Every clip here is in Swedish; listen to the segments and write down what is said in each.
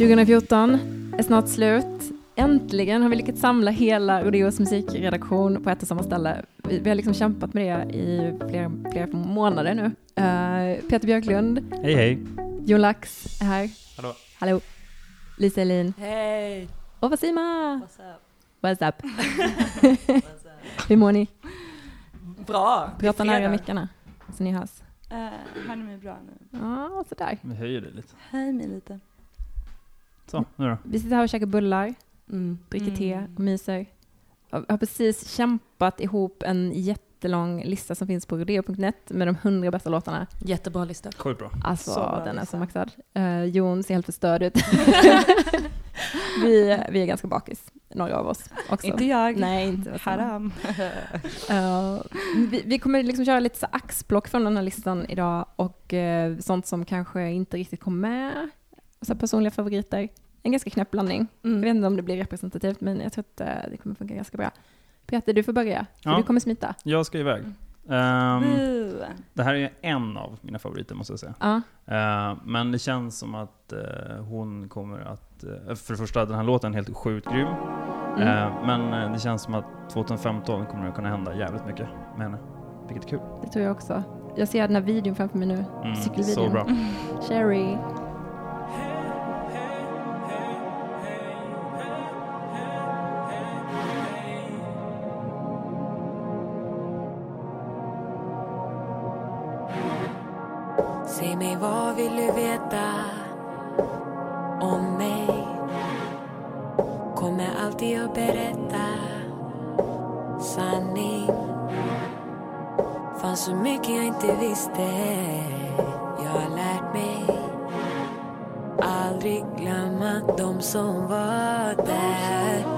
2014 är snart slut. Äntligen har vi lyckats samla hela Rodeos musikredaktion på ett och samma ställe. Vi, vi har liksom kämpat med det i flera, flera månader nu. Uh, Peter Björklund, Hej hej. Jon Lax är här. Hallå. Hallå. Lisa Elin. Hej! Och Vasima. What's up? What's up? What's up? Hur mår ni? Bra! Prata nära mickarna så ni hörs. Eh, hör ni mig bra nu? Ja, sådär. Vi höjer det lite. Hej mig lite. Så, nu då. Vi sitter här och käkar bullar, Mm. dricker te och myser. Jag har precis kämpat ihop en jättelång lista som finns på rodeo.net med de hundra bästa låtarna. Jättebra lista. Sjukt bra. Alltså, Så bra den är lista. så maxad. Uh, Jon ser helt förstörd ut. vi, vi är ganska bakis, några av oss också. Inte jag. Nej, inte. Haram. Uh, vi, vi kommer liksom köra lite så axplock från den här listan idag och eh, sånt som kanske inte riktigt kom med. Så personliga favoriter. En ganska knäpp blandning. Jag vet inte om det blir representativt men jag tror att eh, det kommer funka ganska bra. Peter, du får börja. För Ja. Du kommer smita. Jag ska iväg. Boo. det här är en av mina favoriter måste jag säga. Ja. Ehm, men det känns som att eh, hon kommer att... eh, för det första, den här låten är helt sjukt grym. Mm. Ehm, men det känns som att 2015 kommer det kunna hända jävligt mycket med henne. Vilket är kul. Det tror jag också. Jag ser den här videon framför mig nu. Mm, Cykelvideon. så bra. Cherry. Säg mig vad vill du veta om mig? Kommer alltid att berätta sanning. Fanns så mycket jag inte visste. Jag har lärt mig aldrig glömma de som var där.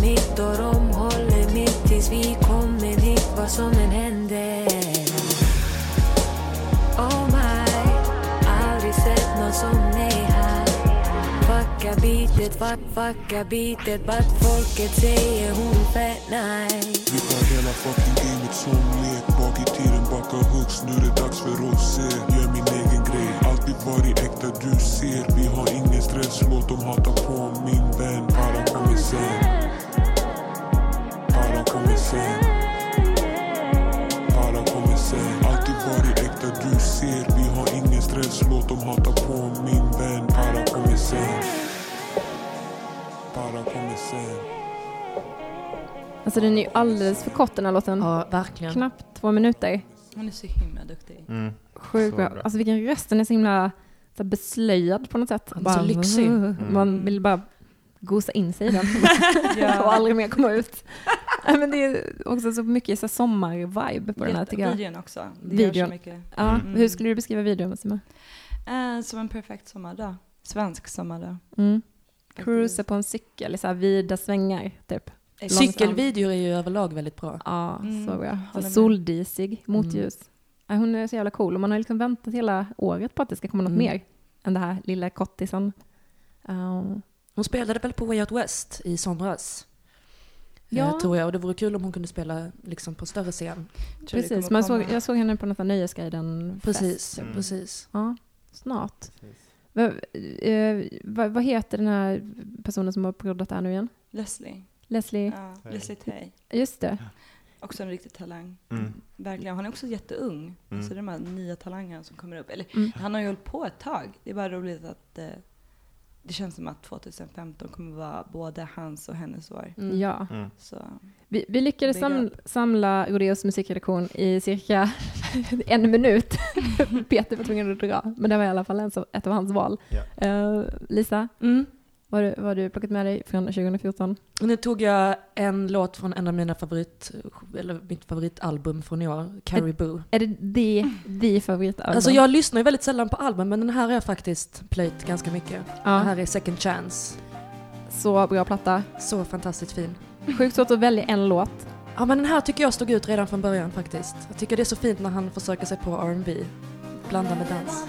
Mitt och de håller mitt tills vi kommer dit vad som än händer. Oh my, aldrig sett någon som mig här. Fucka beatet, fuck, fucka beatet, Vart folket säger hon fett nice. Vi tar hela fucking gamet som lek. Bak i tiden, backa högst, Nu är det dags för oss se Gör min egen grej. Alltid varit äkta, du ser. Vi har ingen stress, låt dem hata på min vän. Para kommer sen kommer sen Para kommer sen Alltid varit äkta, du ser Vi har ingen stress, låt dem hata på min vän Para kommer sen Para kommer sen Alltså den är ju alldeles för kort den här låten. Ja, verkligen. Knappt två minuter. Hon är så himla duktig. Mm. Sjukt bra. bra. Alltså vilken röst, den är så himla så beslöjad på något sätt. Ja, så lyxig. Mm. Man vill bara gosa in sig i den Ja. och aldrig mer komma ut. Ja, Men det är också så mycket så sommar-vibe på den här tycker jag. Videon också. Det gör Videon. så mycket. Ja, Mm. Hur skulle du beskriva videon Massima? Eh, som en perfekt sommardag. Svensk sommardag. Mm. Cruisa på en cykel i så här vida svängar typ. Exakt. Cykelvideor är ju överlag väldigt bra. Ja, Mm, så bra. Så soldisig, motljus. Ja, hon är så jävla cool och man har liksom väntat hela året på att det ska komma något Mm. mer än det här lilla kottisen. Ja. Hon spelade väl på Way Out West i somras? Ja. Eh, tror jag. Och det vore kul om hon kunde spela liksom på större scen. Det Precis, man såg, jag såg henne på något Nöjesguiden Precis, Mm. precis. Ja, snart. Va, eh, vad, vad heter den här personen som har proddat det här nu igen? Leslie. Leslie? Ja. Leslie Tay. Just det. Också en riktig talang. Mm. Verkligen. Han är också jätteung. Mm. Så de här nya talangerna som kommer upp. Eller Mm. han har ju hållit på ett tag. Det är bara roligt att eh, det känns som att 2015 kommer vara både hans och hennes år. Mm. Ja. Mm. Så Vi, vi lyckades sam, samla Rodeos musikredaktion i cirka en minut. Peter var tvungen att dra, men det var i alla fall en, ett av hans val. Ja. Eh, Lisa, Mm. Vad har du, vad har du plockat med dig från 2014? Och nu tog jag en låt från en av mina favorit, eller mitt favoritalbum från i år, Caribou. Är det the, the favoritalbum? Alltså jag lyssnar ju väldigt sällan på album, men den här har jag faktiskt plöjt ganska mycket. ja, Den här är Second Chance. Så bra platta. Så fantastiskt fin. Sjukt svårt att välja en låt. Ja men den här tycker jag stod ut redan från början faktiskt. Jag tycker det är så fint när han försöker sig på R&B Blanda med dans.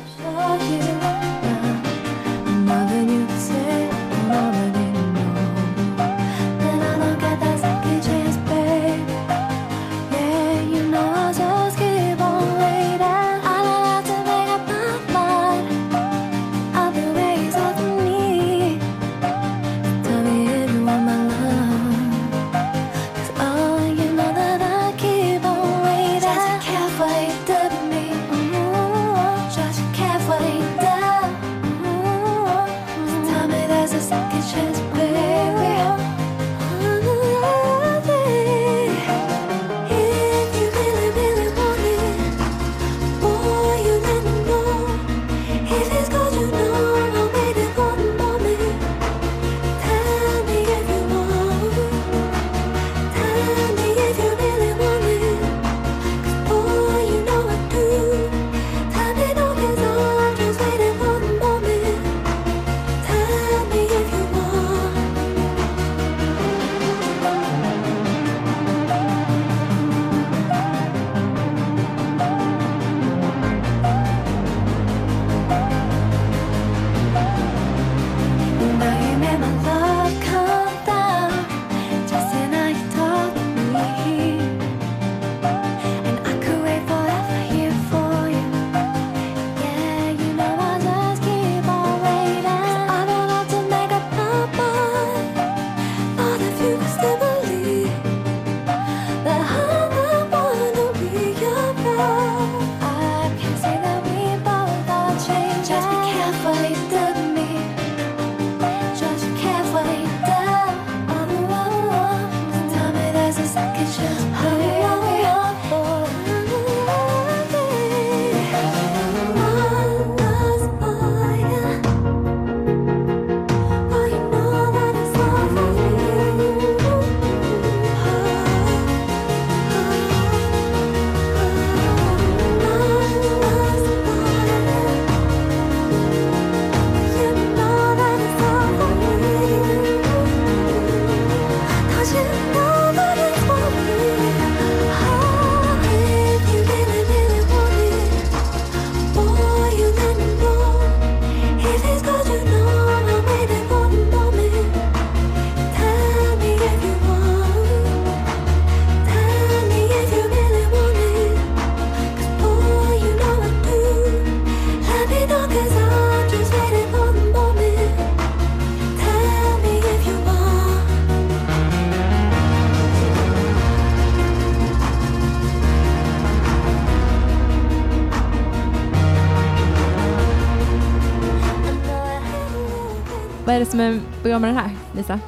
Bra med den här, Lisa?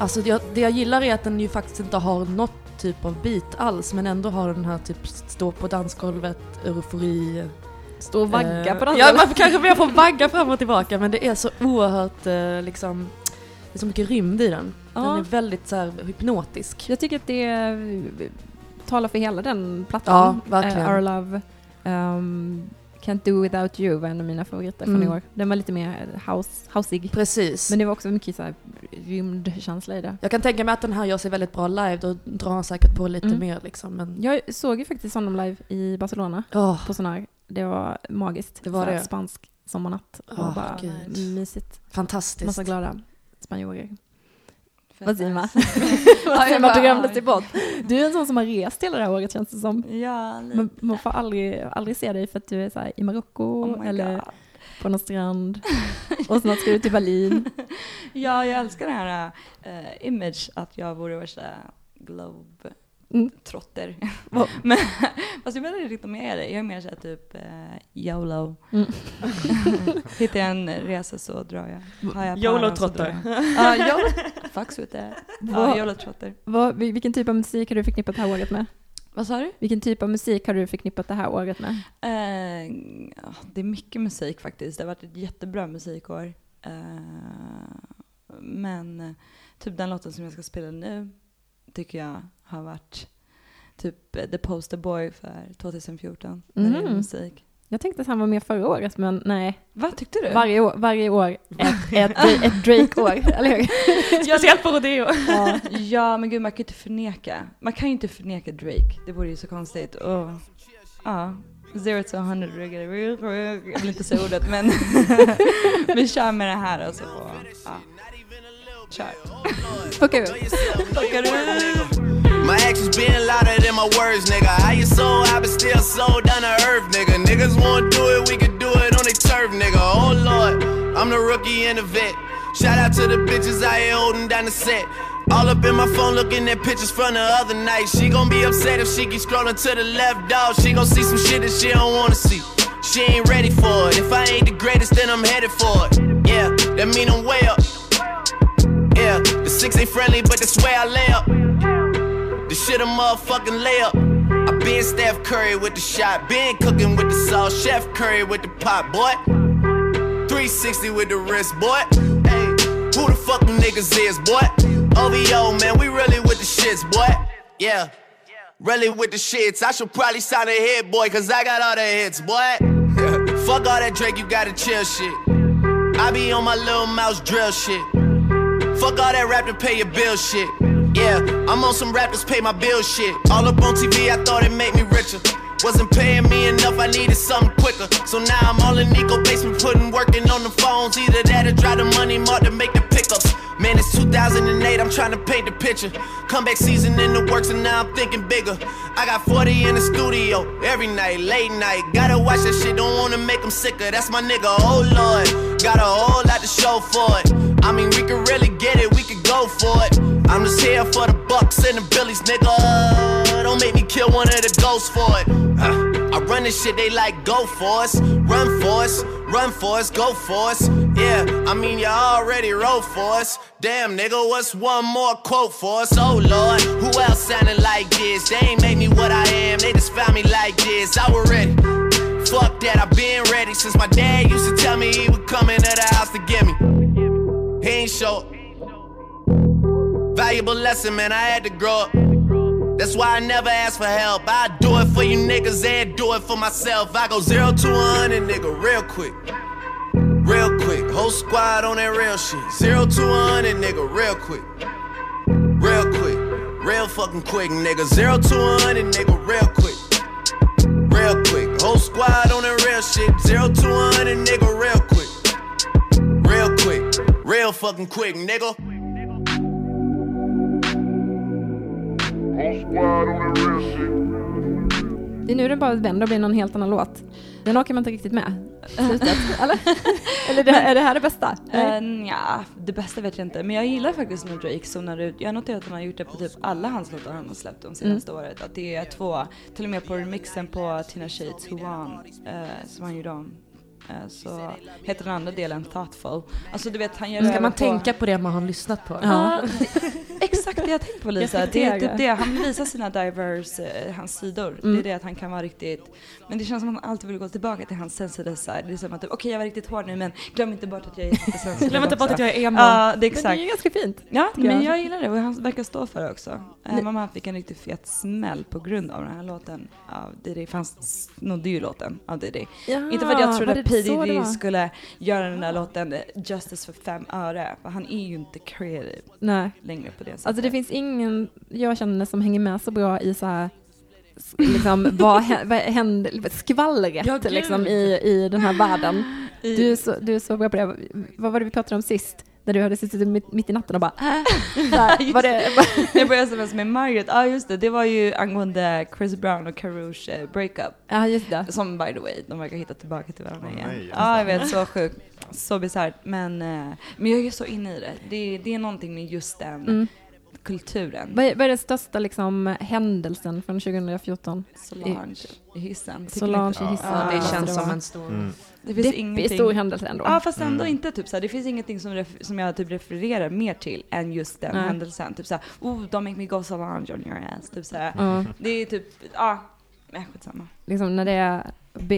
Alltså jag, det jag gillar är att den ju faktiskt inte har något typ av beat alls men ändå har den här typ stå på dansgolvet, eufori. Stå och vagga eh, på den Ja, man kanske mer får vagga fram och tillbaka men det är så oerhört eh, liksom, det är så mycket rymd i den. Den Ja. är väldigt så här, hypnotisk. Jag tycker att det talar för hela den plattan. Ja, verkligen. Eh, Our Love, um, Can't Do Without You var en av mina favoriter från Mm. i år. Den var lite mer house, houseig. Precis. Men det var också mycket så här rymdkänsla i det. Jag kan tänka mig att den här gör sig väldigt bra live, då drar han säkert på lite Mm. mer liksom. Men, Jag såg ju faktiskt honom live i Barcelona Åh, på Sonar. Det var magiskt. Det var Så här det. Spansk sommarnatt. Och Åh, bara gud. mysigt. fantastiskt. Massa glada spanjorer. Vad säger man? drömde sig bort? Du är en sån som har rest hela det här året känns det som. Ja, lite. Man, man får aldrig, aldrig se dig för att du är så i Marocko Oh eller God. på någon strand. Och snart ska du till Berlin. Ja, jag älskar den här eh, image att jag vore värsta globe Mm. trotter. Vad- Men fast jag vet inte riktigt om jag är det. Jag är mer såhär typ eh, YOLO. Mm. Hittar jag en resa så drar jag. Har jag YOLO planen så trotter. drar jag. Ja, YOLO. Fucks with that. Ja, Vad- YOLO trotter. Vad, vil- vilken typ av musik har du förknippat det här året med? Vad sa du? Vilken typ av musik har du förknippat det här året med? Ja, det är mycket musik faktiskt. Det har varit ett jättebra musikår. Eh, men eh, typ den låten som jag ska spela nu tycker jag har varit typ eh, The Poster Boy för 2014. När det Mhm. musik. Jag tänkte att han var med förra året, men nej. Vad tyckte du? Varje år, varje år ett, ett, ett Drake-år, eller hur? Speciellt på rodeo. ja, ja, men gud man kan ju inte förneka. Man kan ju inte förneka Drake. Det vore ju så konstigt. Och, ja, zero to 100 Jag vill inte säga ordet men vi kör med det här och så får, ja. Kör. Okej, Fuckar du? My actions being louder than my words, nigga. How you so I been still so down to earth, nigga? Niggas won't do it, we could do it on their turf, nigga. Oh lord, I'm the rookie and the vet. Shout out to the bitches out here holding down the set. All up in my phone looking at pictures from the other night. She gon' be upset if she keep scrolling to the left, dog. She gon' see some shit that she don't wanna see. She ain't ready for it. If I ain't the greatest, then I'm headed for it. Yeah, that mean I'm way up. Yeah, the six ain't friendly, but that's where I lay up. The shit a motherfucking layup. I been Steph Curry with the shot, been cooking with the sauce, Chef Curry with the pot, boy. 360 with the wrist, boy. Hey, who the fuck them niggas is, boy? OVO, man, we really with the shits, boy. Yeah, really with the shits. I should probably sign a hit, boy, cause I got all the hits, boy. fuck all that Drake, you gotta chill shit. I be on my little mouse drill shit. Fuck all that rap to pay your bill shit. Yeah, I'm on some rappers pay my bill shit. All up on TV, I thought it made me richer. Wasn't paying me enough, I needed something quicker. So now I'm all in Nico basement, putting working on the phones. Either that or drive the money mark to make the pickups. Man, it's 2008, I'm trying to paint the picture. Comeback season in the works, and now I'm thinking bigger. I got 40 in the studio every night, late night. Gotta watch that shit, don't wanna make them sicker. That's my nigga, oh lord. Got a whole lot to show for it. I mean, we could really get it, we could go for it. I'm just here for the bucks and the billies, nigga. Don't make me kill one of the ghosts for it. Uh, I run this shit, they like go for us, run for us, run for us, go for us. Yeah, I mean you already wrote for us. Damn, nigga, what's one more quote for us? Oh lord, who else sounding like this? They ain't made me what I am, they just found me like this. I was ready. Fuck that, I've been ready since my dad used to tell me he would come into the house to get me. He ain't show. Valuable lesson, man, I had to grow up. That's why I never ask for help. I do it for you niggas and do it for myself. I go zero to one and nigga real quick. Real quick. Whole squad on that real shit. Zero to one and nigga real quick. Real quick. Real fucking quick, nigga. Zero to one and nigga real quick. Real quick. Whole squad on that real shit. Zero to one and nigga real quick. Real quick. Real fucking quick, nigga. Det är nu den bara vänder och blir någon helt annan låt. Den orkar man inte riktigt med. Slutet, eller? Eller det, är det här det bästa? Uh, ja, det bästa vet jag inte. Men jag gillar faktiskt när Drake zonar ut. Jag har noterat att han har gjort det på typ alla hans låtar han har släppt de senaste året. Att det är två, till och med på remixen på Tina Shades Who Won, eh, som han gjorde om eh, så heter den andra delen Thoughtful. Alltså du vet han gör Ska man på- tänka på det man har lyssnat på? Ja, exakt det jag tänkte på Lisa. Det är typ det. Han vill visa sina diverse, eh, hans sidor. Mm. Det är det att han kan vara riktigt, men det känns som att han alltid vill gå tillbaka till hans sensitive side. Det är som att okej jag var riktigt hård nu men glöm inte bort att jag är jättesensitiv Glöm inte bort att jag är emo. Ja, det är Men det är exakt. ganska fint. Ja, men jag. jag gillar det och han verkar stå för det också. Om han fick en riktigt fet smäll på grund av den här låten av Diddy. Han snodde ju låten av Diddy. Inte för att jag trodde att Diddy skulle göra den där låten eh, justice för fem öre. För han är ju inte creative Nej. längre på det sättet. Alltså det finns ingen jag känner som hänger med så bra i så här liksom vad, hä- vad händer, skvallret Ja, liksom i, i den här världen. Du är, så, du är så bra på det. Vad var det vi pratade om sist? När du hade suttit mitt, mitt i natten och bara äh, var det, jag började sms med Margaret, ja ah, just det, det var ju angående Chris Brown och Carouche eh, breakup. Ja just det. Som by the way, de verkar hitta tillbaka till varandra Åh, igen. Ja, jag vet, så sjukt. Så bisarrt. Men, eh, men jag är så inne i det. det. Det är någonting med just den Mm. kulturen. Vad är, vad är den största liksom, händelsen från 2014? Solange i hissen. Solange i hissen. Ja, det känns som en stor... Mm. Det finns Deppig ingenting. stor händelse ändå. Ja fast ändå Mm. inte typ såhär, det finns ingenting som, ref- som jag typ refererar mer till än just den Nej. händelsen. Typ såhär, oh don't make me go Solange on your ass. Typ såhär. Ja, Det är typ, ja, men skitsamma. liksom när det är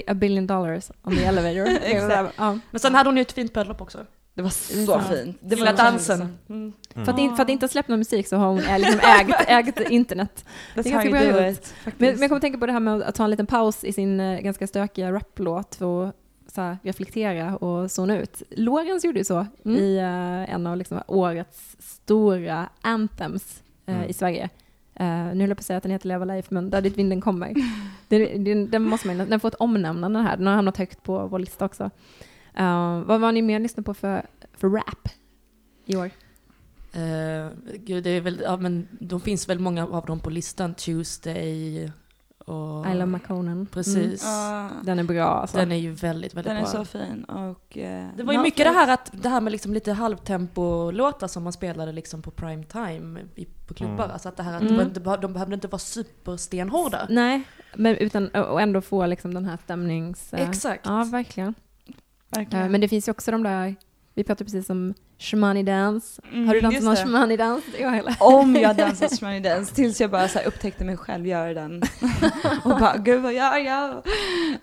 a billion dollars on the elevator. Exakt. ja. Men sen hade hon ju ett fint bröllop också. Det var så Ja. fint. Det var dansen. Mm. För, att för att inte ha släppt någon musik så har hon liksom ägt, ägt internet. That's Det är ganska bra it. Men, men jag kommer att tänka på det här med att ta en liten paus i sin eh, ganska stökiga raplåt för att så reflektera och zona ut. Lorentz gjorde ju så Mm. i eh, en av liksom, årets stora anthems eh, Mm. i Sverige. Eh, nu höll jag på att säga att den heter Leva Life, men Där dit vinden kommer. den, den, den, måste man, den får ett omnämnande här, den har hamnat högt på vår lista också. Vad var ni mer lyssnade på för, för rap i år? Uh, gud, det är väl, ja men de finns väl många av dem på listan. Tuesday och... I Love McConan. Precis. Ja, Mm. Den är bra alltså. Den är ju väldigt, väldigt den är bra. så fin och... eh, Det var ju mycket det här, att, det här med liksom lite halvtempo-låtar som man spelade liksom på prime time i, på klubbar. Mm. Alltså att det här att Mm. bara- de behövde inte vara superstenhårda. Nej, men utan och ändå få liksom den här stämnings... eh, Exakt. Ja, verkligen. Verkligen. Eh, Men det finns ju också de där, vi pratade precis om shmani dance. Mm, Har du dansat någon shmani dans? Jag heller. Om jag dansat shmoney dance tills jag bara så här upptäckte mig själv göra den. och bara gud vad gör jag?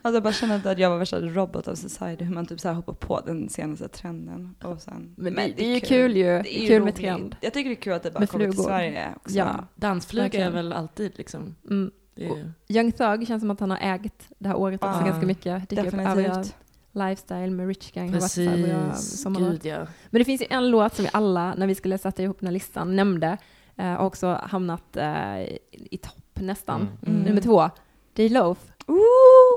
Alltså jag bara kände att jag var värsta robot of society. Hur man typ så här hoppar på den senaste trenden. Och sen, Men det, det är ju kul ju. Det Det är ju kul med roligt. trend. Jag tycker det är kul att det bara Med kommer till. Sverige också. Ja. Dansflyg är väl alltid liksom. Mm. Det är Young Thug känns som att han har ägt det här året också Ja, ganska mycket. Dyker upp övriga Definitivt. Lifestyle med Rich Gang. våra precis, sommarlåt. gud ja. Men det finns ju en låt som vi alla, när vi skulle sätta ihop den här listan, nämnde. eh, Och också hamnat eh, i, i topp nästan. Mm. Nummer två, J-Loaf. Ooh,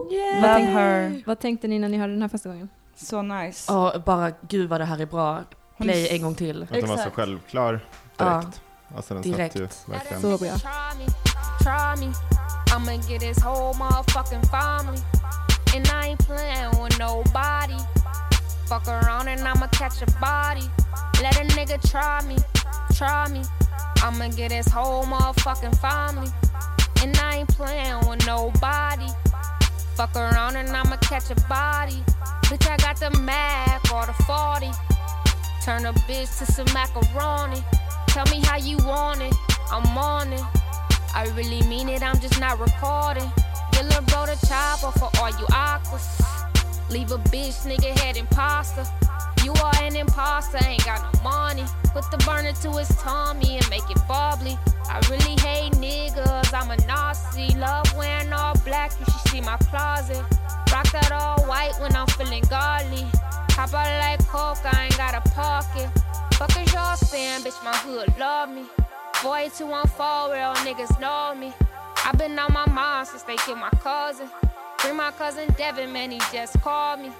Vad, love tänk, her. vad tänkte ni när ni hörde den här första gången? Så nice. Och bara gud vad det här är bra. Play en gång till. Att den var så självklar Ja. direkt. Alltså den Direkt. satt ju verkligen. Så bra. And I ain't playing with nobody. Fuck around and I'ma catch a body. Let a nigga try me, try me. I'ma get his whole motherfucking family. And I ain't playing with nobody. Fuck around and I'ma catch a body. Bitch, I got the Mac or the 40. Turn a bitch to some macaroni. Tell me how you want it. I'm on it. I really mean it, I'm just not recording. Your little bro the chopper for all you aquas. Leave a bitch, nigga head imposter. You are an imposter, ain't got no money. Put the burner to his tummy and make it bubbly. I really hate niggas, I'm a Nazi. Love wearing all black, you should see my closet. Rock that all white when I'm feeling godly. Hop out like coke, I ain't got a pocket. Fuck is y'all saying, bitch, my hood love me. Boy, 214, real niggas know me. I been on my mind since they killed my cousin. Bring my cousin Devin, man, he just called me.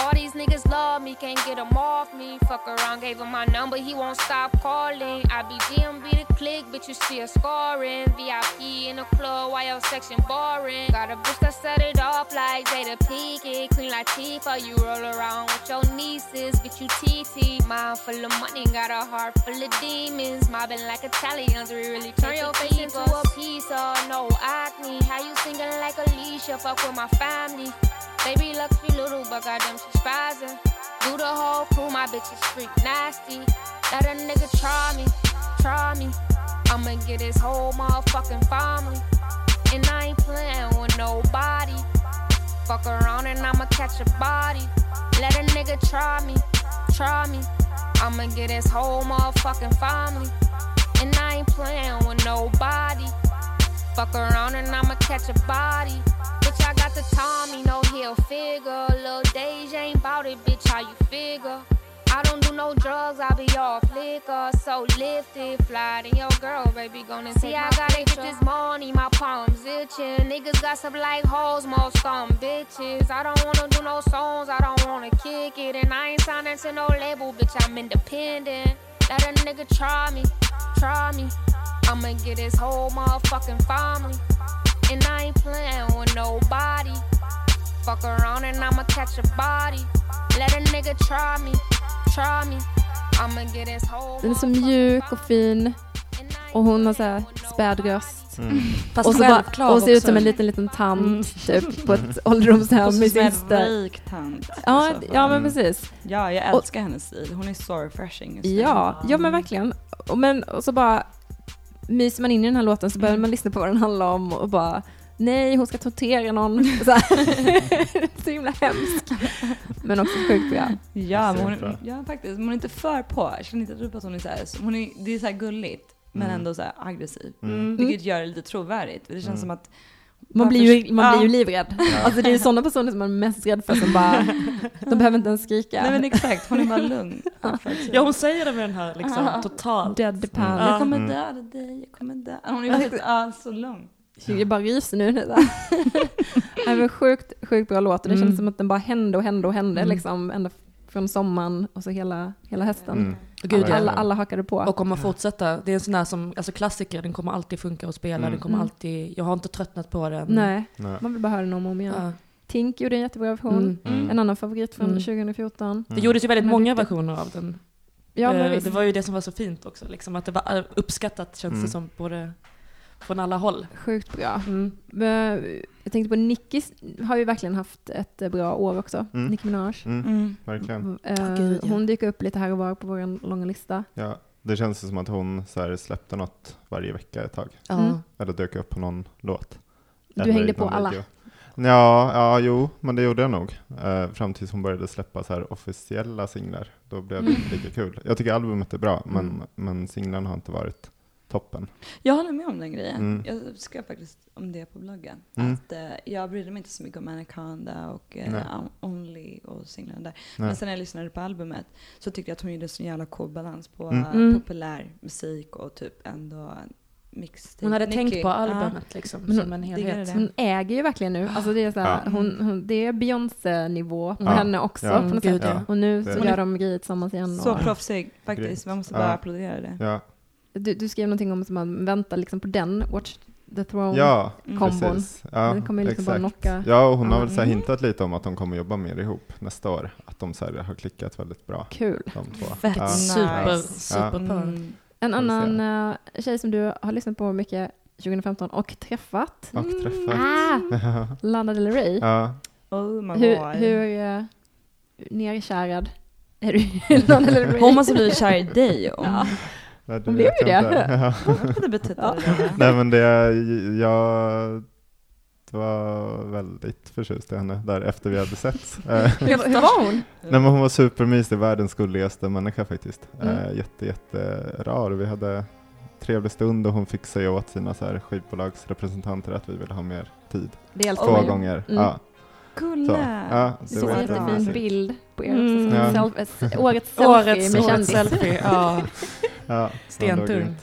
All these niggas love me, can't get him off me. Fuck around, gave him my number, he won't stop calling. I be DMB the click, bitch, you still scoring. VIP in the club, while your section boring. Got a bitch that set it off like Jada Pinkett. Clean like Tifa, you roll around with your nieces, bitch, you TT. Mind full of money, got a heart full of demons. Mobbing like Italians, we really turn your face into a piece of no acne. How you singing like Alicia, fuck with my family. Baby look she little, but goddamn she spazzing. Do the whole crew, my bitch is freak nasty. Let a nigga try me, try me. I'ma get his whole motherfucking family. And I ain't playing with nobody. Fuck around and I'ma catch a body. Let a nigga try me, try me. I'ma get his whole motherfucking family. And I ain't playing with nobody. Fuck around and I'ma catch a body. I got the Tommy, no heel figure. Lil' Deja ain't bout it, bitch, how you figure? I don't do no drugs, I be off liquor. So lifted, fly to your girl, baby, gonna see. I got it this morning, my palms itching. Niggas got some like hoes, most some bitches. I don't wanna do no songs, I don't wanna kick it. And I ain't signing to no label, bitch, I'm independent. Let a nigga try me, try me. I'ma get his whole motherfucking family. And I ain't playing with nobody. Fuck around and I'ma catch a body. Let a nigga try me, try me. I'ma get his whole Den är så mjuk och fin och hon har så här späd röst. Mm. Fast Och så bara, och ser ut som en liten, liten tant Mm. typ på ett ålderdomshem med sin syster. rik tant. Ja, Alltså, ja men Mm. precis. ja, jag älskar hennes stil. Hon är så refreshing. Ja, ja men verkligen. Och, men, och så bara myser man in i den här låten så börjar man lyssna på vad den handlar om och bara nej, hon ska tortera någon. Så, här. så himla hemskt. Men också sjukt bra. Ja, men hon, ja, faktiskt. Men hon är inte för på. Jag känner inte typ att hon är så här, hon är, det är så här gulligt, men Mm. ändå så här aggressiv. Mm. Vilket gör det lite trovärdigt. Det känns Mm. som att Man blir ju, man Ja. blir ju livrädd. Alltså det är sådana personer som man är mest rädd för som bara, de behöver inte ens skrika. Nej men exakt, hon är bara lugn. Ja hon säger det med den här liksom totalt. Deadpan. Mm. Jag kommer Mm. döda dig, jag kommer döda Hon är faktiskt ja, så lugn. Jag bara ryser nu. Det var sjukt, sjukt bra låt och det Mm. kändes som att den bara hände och hände och hände Mm. liksom ända från sommaren och så hela, hela hösten. Mm. Gud. Alla, alla hakade på. Och kommer fortsätta. Det är en sån där som, alltså klassiker, den kommer alltid funka att spela. Mm. Den kommer Mm. alltid, jag har inte tröttnat på den. Nej, Nej. man vill bara höra den om och om igen. Ja. Tink gjorde en jättebra version. Mm. Mm. En annan favorit från Mm. 2014. Det gjordes ju väldigt Den många riktigt- versioner av den. Ja, Eh, det var ju det som var så fint också, liksom, att det var eh, uppskattat känns Mm. det som, både från alla håll. Sjukt bra. Mm. Men Jag tänkte på Nicki har ju verkligen haft ett eh, bra år också. Mm. Nicki Minaj. Mm. Verkligen. Eh. Hon dyker upp lite här och var på vår långa lista. Ja, det känns som att hon så här släppte något varje vecka ett tag. Mm. Eller dök upp på någon låt. Du Eller hängde på alla. video. Ja, ja, jo, men det gjorde jag nog. Eh, fram tills hon började släppa så här officiella singlar. Då blev det Mm. inte lika kul. Jag tycker albumet är bra, men, Mm. men singlarna har inte varit toppen. Jag håller med om den grejen. Mm. Jag skrev faktiskt om det på bloggen. Mm. Att eh, jag brydde mig inte så mycket om Anaconda och eh. Only och singlarna där. Nej. Men sen när jag lyssnade på albumet så tyckte jag att hon gjorde en så jävla cool balans på Mm. eh, Mm. populär musik och typ ändå mixtape. Hon hade Nicki. tänkt på albumet liksom, Men som en helhet. det. Hon äger ju verkligen nu. Alltså det är, Ja. hon, hon, det är Beyoncé-nivå på Ja. henne också Ja. på något Gud, sätt. ja. Och nu så gör de grejer tillsammans igen. Så Och, proffsig faktiskt. Man måste Ja. bara applådera det. Ja, du, du skrev någonting om att man väntar liksom på den, Watch the Throne. ja Mm. Ja, Den kommer liksom bara exakt. knocka. Ja, och hon har väl så här Mm. hintat lite om att de kommer jobba mer ihop nästa år. Att de så här har klickat väldigt bra, Kul. de två. Fett Ja. super, super på. Mm. En annan uh, tjej som du har lyssnat på mycket 2015 och träffat. Och träffat. Ah, Lana Del Rey. ja, Oh my Hur, god. hur uh, nerkärad är du i Lana Del Rey? Hon måste bli kär i dig. Om. Ja. Nej, det Hon blev ju det. inte. Ja. Vad betyder Ja. det? Nej men det, jag var väldigt förtjust i henne där efter vi hade sett. Eh, Hur, var hon? Nej men hon var supermysig, världens gulligaste människa faktiskt. Mm. Eh, jätte, jätte rar. Vi hade trevlig stund och hon fick säga åt sina så här skivbolagsrepresentanter att vi ville ha mer tid. Älskar Två ju. gånger. Mm. Ja, så. Gulla. Ja, Det finns var en jättefin bild på er Mm. Ja. Self, årets selfie Årets, med årets kändis. selfie, ja. Ja, Stentung.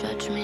judgment.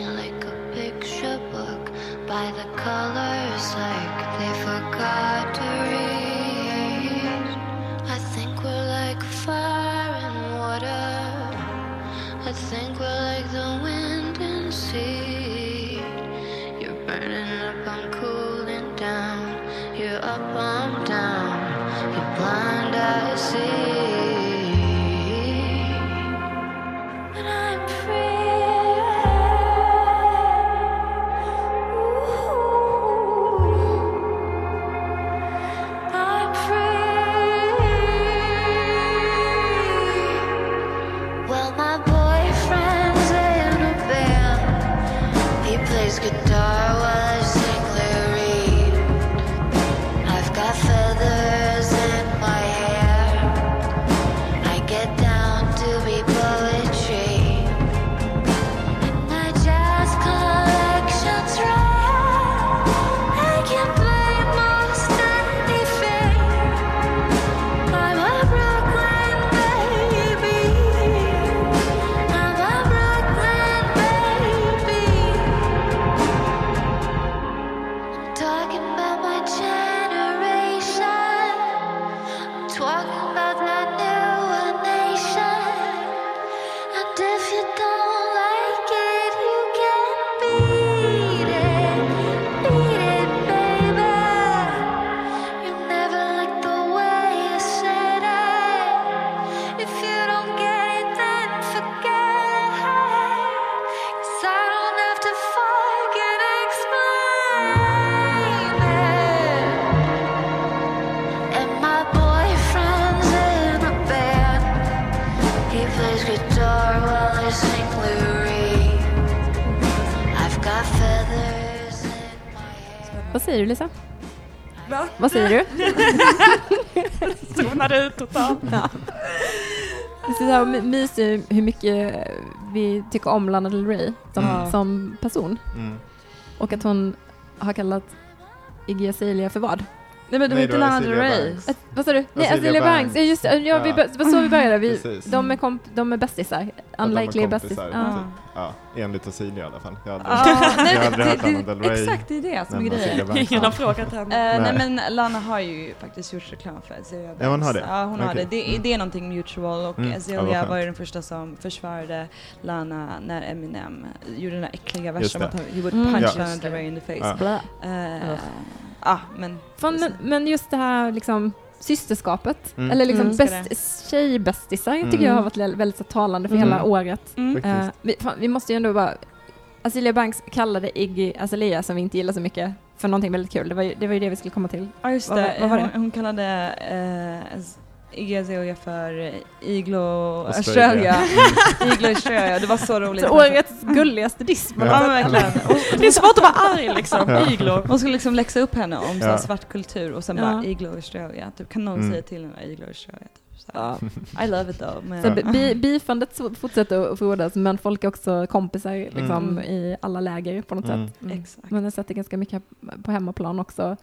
Säger du Lisa? Va? Vad säger du? Zonade ut totalt. Ja. Det är så mysigt hur mycket vi tycker om Lana Del Rey som, Mm. som person. Mm. Och att hon har kallat Iggy Azalea för vad? Nej men de Nej, heter Lana Del Rey. Vad sa du? Nej, Azealia Banks. Banks. Ja, just det. Ja, vi, Ja. det var så vi började. Vi, Precis. de, är komp, de är bästisar. Unlikely kompisar, bästisar. Ja. typ. Ja, enligt Azealia i alla fall. Jag har Ja, aldrig, nej, jag har aldrig hört det- Lana Del det- Rey. Exakt, det är det som är grejen. Ingen har Ja. frågat henne. Eh, nej Nej. men Lana har ju faktiskt gjort reklam för Azealia Banks. Ja, hon har det? Ja, hon har Okej. det. det. Mm. Det är någonting mutual och Mm. Ja, Azealia skönt. var ju den första som försvarade Lana när Eminem gjorde den där äckliga versen om att han- he would Mm. punch Ja. Lana Del Rey in the face. Ah, men... Fan, men, men just det här liksom systerskapet, Mm. eller liksom Mm. bäst, tjejbästisar tycker Mm. jag har varit väldigt så talande för Mm. hela året. Mm. Eh, vi, fan, vi måste ju ändå bara... Azealia Banks kallade Iggy Azalea, som vi inte gillar så mycket, för någonting väldigt kul. Det var ju det, var ju det vi skulle komma till. Ja just Vad- det, vad var det? Hon, hon kallade eh, Az- Iggy Azalea för Iglo Australia. Australia. Iglo Australia, det var så roligt. Så årets gulligaste diss Ja, verkligen. Och, Det är svårt att vara arg liksom. Ja. Iglo. hon skulle liksom läxa upp henne om så här Ja. svart kultur och sen Ja. bara Iglo Australia. Typ, kan någon Mm. säga till henne Iglo Australia? Typ. Ja. I love it though. Men, Så bi- bifandet fortsätter att frodas, men folk är också kompisar liksom, Mm. i alla läger på något Mm. sätt. Exakt. Man har sett det ganska mycket på hemmaplan också.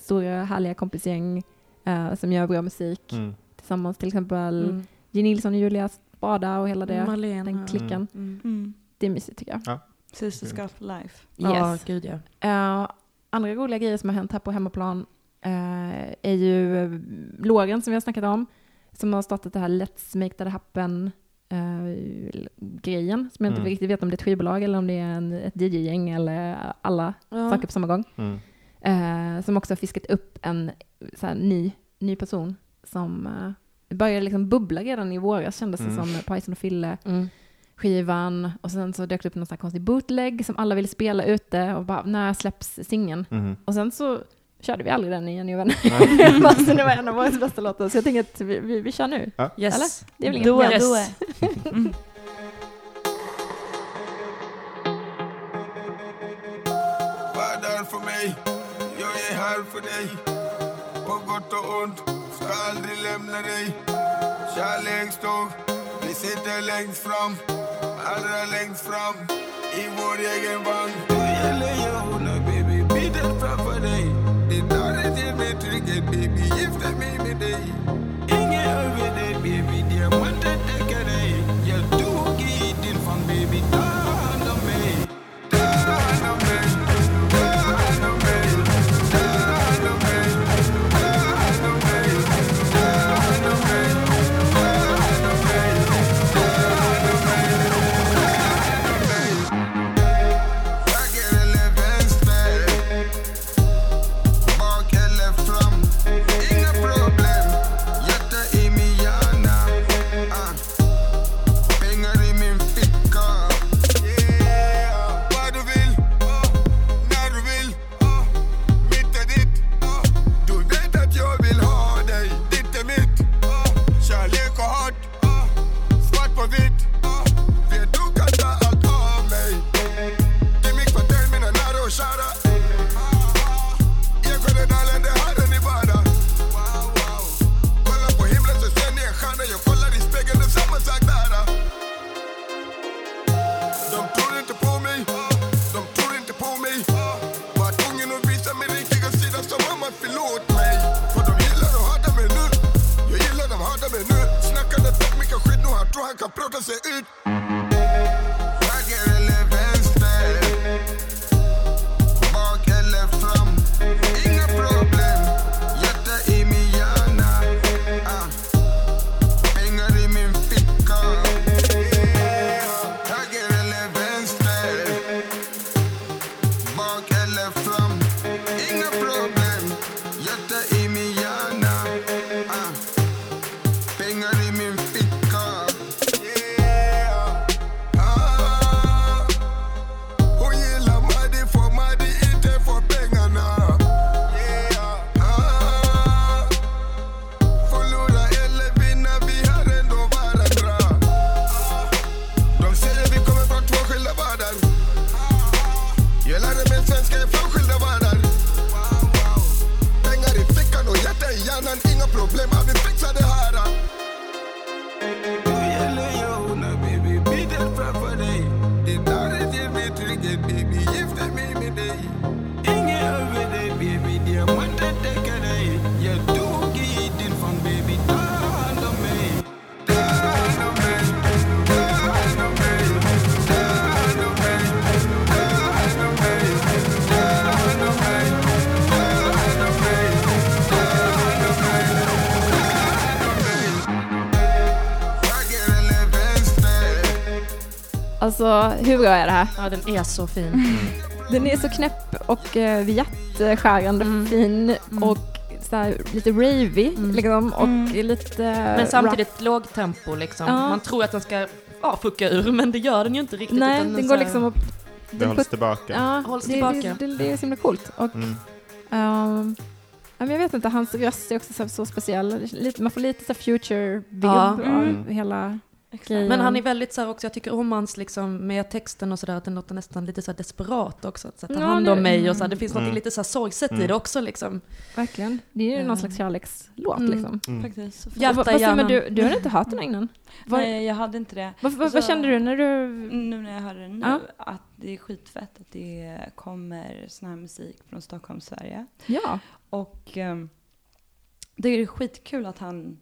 Stora härliga kompisgäng eh, som gör bra musik Mm. Tillsammans. Till exempel Mm. J. Nilsson och Julia Spada och hela det. Malena. Den klicken. Mm. Mm. Det är mysigt tycker jag. Systerskap for life. Ja, Yes. gud ja. Eh, andra roliga grejer som har hänt här på hemmaplan eh, är ju eh, Loren som vi har snackat om, som har startat det här Let's Make That Happen eh, grejen, som jag inte Mm. riktigt vet om det är ett skivbolag eller om det är en, ett DJ-gäng eller alla ja. saker på samma gång. Mm. Eh, som också har fiskat upp en så här, ny, ny person som eh, började liksom bubbla redan i våras kändes det Mm. som Pajsen och Fille Mm. skivan och sen så dök det upp någon sån här konstig bootleg som alla ville spela ute och bara när släpps singeln? Mhm. Och sen så körde vi aldrig den igen, Johan. Fast det var en av årets bästa låtar. Så jag tänker att vi, vi, vi kör nu. Yes. Det är väl inget Då är det. Mm. Var där för mig, jag är här för dig På gott och ont, ska aldrig lämna dig Kärlekståg, vi sitter längst fram Allra längst fram, i vår egen vagn Du gäller jag håller baby, bilen framför dig Din dörr är till min trygghet baby, gifta mig med dig Ingen över dig baby, diamanter Alltså, hur bra är det här? Ja, den är så fin. Den är så knäpp och uh, hjärtskärande Mm. fin och så här, lite ravy Mm. liksom och lite Men samtidigt lågt tempo liksom. Ja. Man tror att den ska ja, fucka ur, men det gör den ju inte riktigt. Nej, den så går liksom upp. Det den hålls put- tillbaka. Ja, Hålls det, tillbaka. Det, det, det är så himla coolt. Och, Mm. ja, men jag vet inte, hans röst är också så, så speciell. Lite, man får lite så future-vibb Ja. av Mm. hela. Grejen. Men han är väldigt så här också, jag tycker om hans liksom med texten och sådär, att den låter nästan lite så här desperat också. Att så ta Ja, hand om mig och så här, det finns något Mm. lite så här sorgset i Mm. det också liksom. Verkligen. Det är ju Ja. någon slags kärlekslåt Mm. liksom. Mm. Faktiskt. Så Hjärta vad- vad hjärnan. du, du har inte hört den innan? Vad, Nej, jag hade inte det. vad, vad, vad Alltså- kände du när du... Nu när jag hör det nu, Ja. att det är skitfett att det kommer sån här musik från Stockholm, Sverige. Ja. Och um, det är skitkul att han, eh,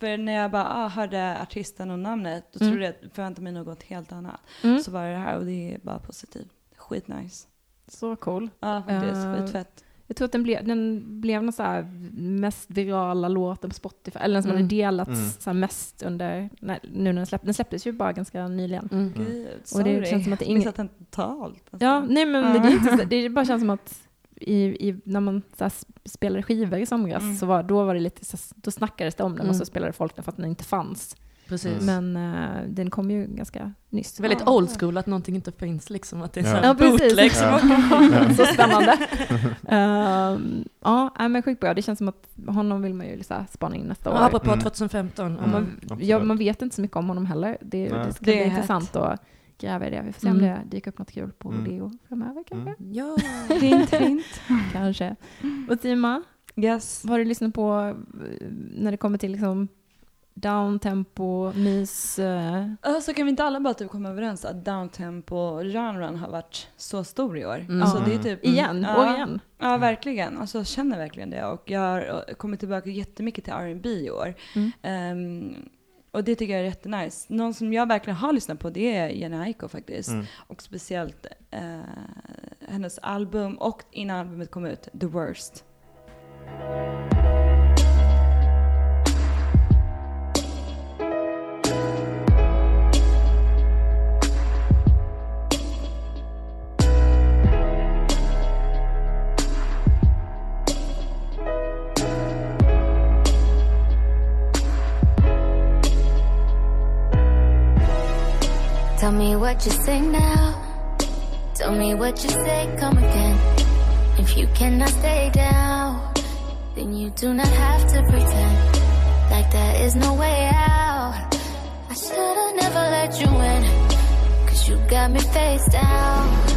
för när jag bara ah, hörde artisten och namnet, då Mm. trodde jag, förväntade mig något helt annat. Mm. Så var det här och det är bara positivt. Skitnice. Så cool. Ja, faktiskt. Eh, Skitfett. Jag tror att den blev, den blev någon så här mest virala låten på Spotify, eller den som Mm. hade delats Mm. så här mest under, när, nu när den släpptes. Den släpptes ju bara ganska nyligen. Mm. Gud, Och sorry. det känns som att det är inget- missat den totalt. alltså. Ja, nej men det, är inte, det bara känns som att i, i, när man så här, spelade skivor i somras, Mm. så var, då var det lite, så, då snackades det om den och så Mm. spelade folk den för att den inte fanns. Precis. Mm. Men eh, den kom ju ganska nyss. Väldigt old school att någonting inte finns liksom, att det är Ja. så Ja, bootleg Ja. så spännande. Ehm, ja, men sjukt bra. Det känns som att honom vill man ju här spana in nästa år. Ja, apropå Mm. 2015. Och man, absolut. ja, man vet inte så mycket om honom heller. Det, det ska Det bli är intressant att gräva i det. Vi får se om Mm. det dyker upp något kul på Mm. Rodeo framöver kanske. Mm. Ja. Fint, fint. Kanske. Och Tima, Yes. vad har du lyssnat på eh, när det kommer till liksom downtempo, mys? eh, Alltså kan vi inte alla bara typ komma överens att downtempo-genren har varit så stor i år? Mm. Alltså Ja. det är typ... igen Ja. och igen. Ja, verkligen. Alltså jag känner verkligen det. Och jag har eh, kommit tillbaka jättemycket till R&B i år. Mm. Ehm, och det tycker jag är jättenice. Någon som jag verkligen har lyssnat på det är Jenny Aiko faktiskt. Mm. Och speciellt eh, hennes album och innan albumet kom ut, The Worst. Tell me what you say now. Tell me what you say, come again. If you cannot stay down, then you do not have to pretend like there is no way out. I should've never let you in, cause you got me face down.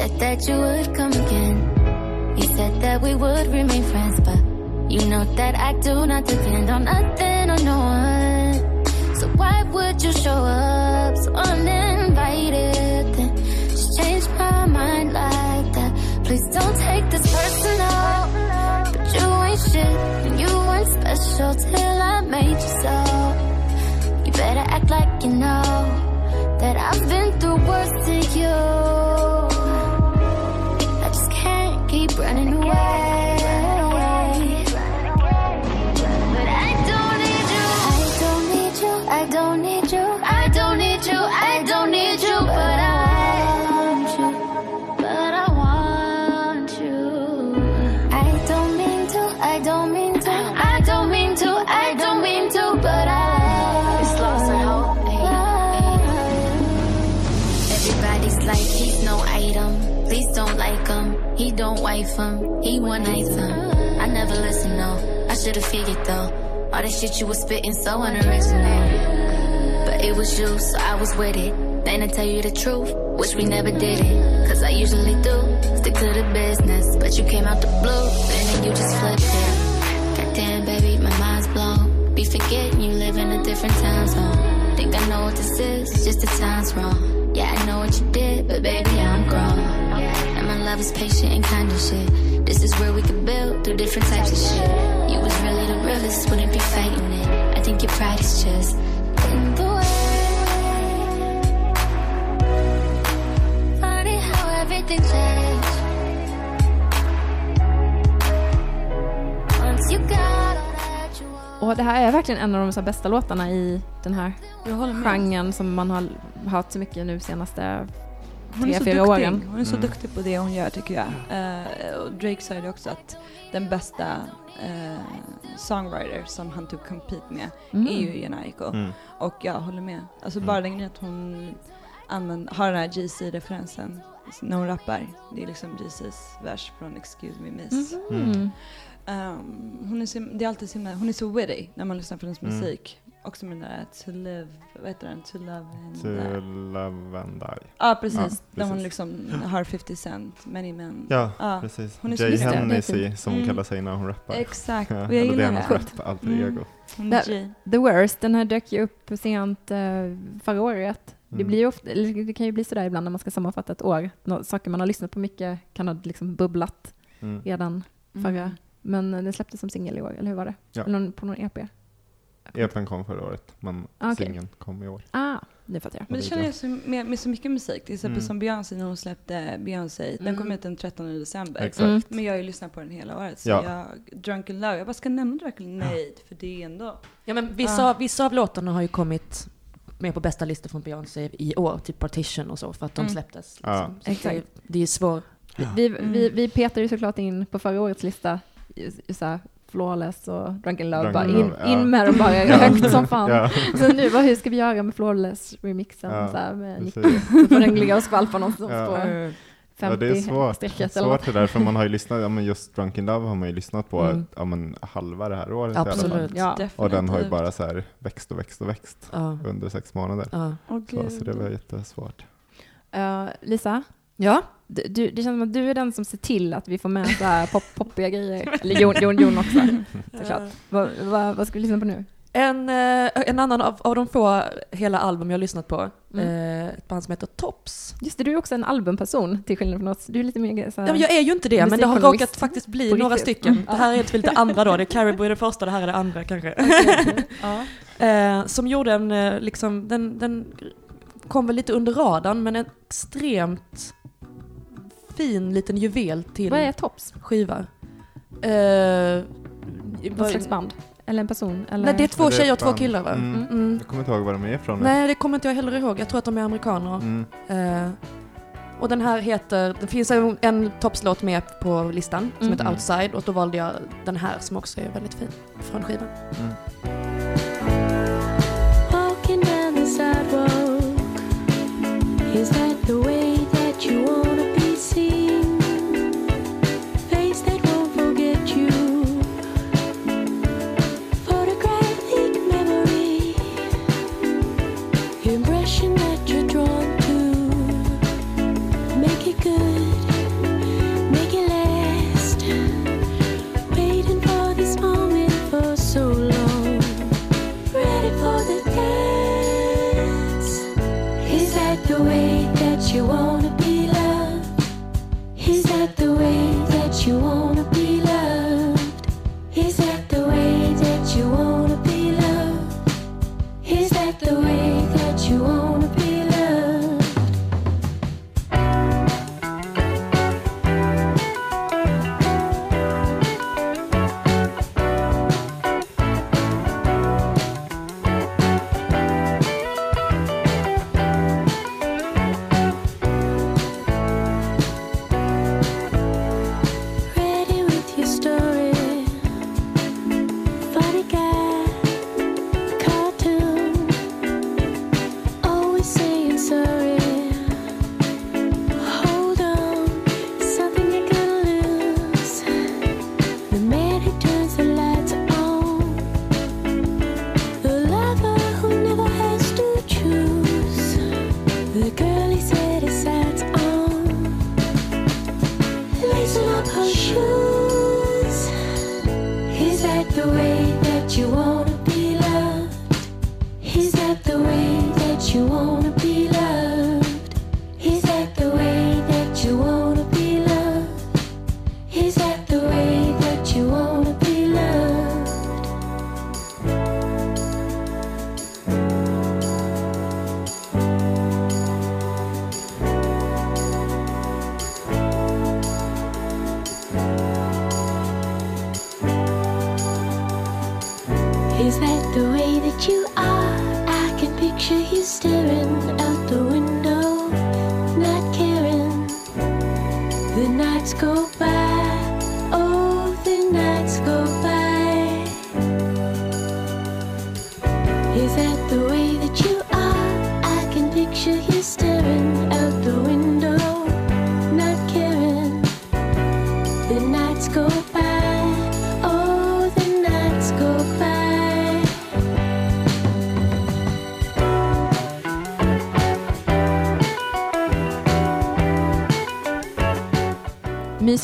Said that you would come again. You said that we would remain friends, but you know that I do not depend on nothing or no one. So why would you show up so uninvited? Then just change my mind like that. Please don't take this personal. But you ain't shit, and you weren't special till I made you so. You better act like you know that I've been through worse to you. Wife him. He one night him. I never listen no. I should've figured though. All that shit you was spitting so unoriginal. But it was you, so I was with it. Then I tell you the truth, wish we never did it. Cause I usually do, stick to the business. But you came out the blue, and then you just flipped it. Goddamn, baby, my mind's blown. Be forgetting you live in a different time zone. Think I know what this is, just the time's wrong. Yeah, I know what you did, but baby, I'm grown. Love is patient and kind of shit. This is where we could build through different types of shit. You was really the realest, wouldn't be fighting it. I think your pride is just in the way. Funny how everything changed. Once you got all that you want. Och det här är verkligen en av de så bästa låtarna i den här genren som man har hört så mycket nu senaste Hon är tre, så fyra duktig. åren. Hon är så Mm. duktig på det hon gör tycker jag. Eh, och Drake sa ju det också att den bästa eh, songwriter som han tog compete med Mm. är ju Ian Aiko. Mm. Och jag håller med. Alltså Mm. bara grejen att hon använder, har den här GC-referensen när hon rappar. Det är liksom GC's vers från Excuse Me Miss. Mm. Um, hon, är så, det är alltid så hon är så witty när man lyssnar på hennes Mm. musik. Också med den där To Live, vad heter den? To Love and To Die. love and die. Ja precis, Ja, där hon precis. liksom har 50 cent, Many Men. Ja, Ja, precis. hon är Jay. Hennessy som hon Mm. kallar sig när hon rappar. Exakt, Ja, och jag det gillar är det. rap alter Mm. ego. Hon G. The Worst, den här dök ju upp sent eh, förra året. Det, Mm. blir ju ofta, det kan ju bli sådär ibland när man ska sammanfatta ett år. Nå- saker man har lyssnat på mycket kan ha liksom bubblat Mm. redan förra. Men den släpptes som singel i år, eller hur var det? Ja. Eller på någon EP? EPn kom förra året, men okej. singeln kom i år. Ah, nu fattar jag. Men det känner jag så med, med så mycket musik. Till exempel Mm. som Beyoncé när hon släppte Beyoncé. Den Mm. kom ut den 13 december. Exakt. Mm. Men jag har ju lyssnat på den hela året. Så Ja. jag, Drunken Love, jag bara ska nämna Drunken Nej, för det är ändå... Ja, men vissa, Ah. vissa av låtarna har ju kommit med på bästa listor från Beyoncé i år, typ Partition och så, för att de Mm. släpptes. Ja. Liksom. Så Exakt. Det, är svårt. Vi, Mm. vi, vi petade ju såklart in på förra årets lista så här, Flawless och Drunken Love. Drunken bara in, Love, ja. in med dem bara högt som fan. Ja, Så nu, vad, hur ska vi göra med Flawless-remixen? Ja, så här, med Nick. Då får den ligga och skvalpa någonstans Ja. på Eh, 50 Ja, det är svårt. strecket eller något. Svårt det där, för man har ju lyssnat, ja men just Drunken Love har man ju lyssnat på Mm. ja, men halva det här året i alla fall. Absolut. Ja. Och den har ju bara så här växt och växt och växt Ja. under sex månader. Ja. Åh, Så, så det var jättesvårt. Eh, Lisa, ja. du, du, det känns som att du är den som ser till att vi får med så här pop, poppiga grejer. Eller Jon, Jon, Jon också, såklart. Vad, vad, vad ska vi lyssna på nu? En, eh, en annan av, av de få hela album jag har lyssnat på, Mm. eh, ett band som heter Tops. Just det, du är också en albumperson till skillnad från oss. Du är lite mer så här, Ja, jag är ju inte det, men det har råkat faktiskt bli några riktigt. stycken. Mm. Det här är ett lite andra då, det är Caribou det första, det här är det andra kanske. ja. Eh, som gjorde en, liksom, den, den kom väl lite under radarn, men en extremt fin liten juvel till... Vad är tops? Skiva. Uh, vad slags band? Eller en person? Eller? Nej, det är två är tjejer och två killar va? Mm. Mm. Jag kommer inte ihåg vad de är ifrån. Nu. Nej, det kommer inte jag heller ihåg. Jag tror att de är amerikaner. Mm. Uh, och den här heter, det finns en, en toppslåt med på listan som heter mm. Outside och då valde jag den här som också är väldigt fin från skivan. Mm. Walking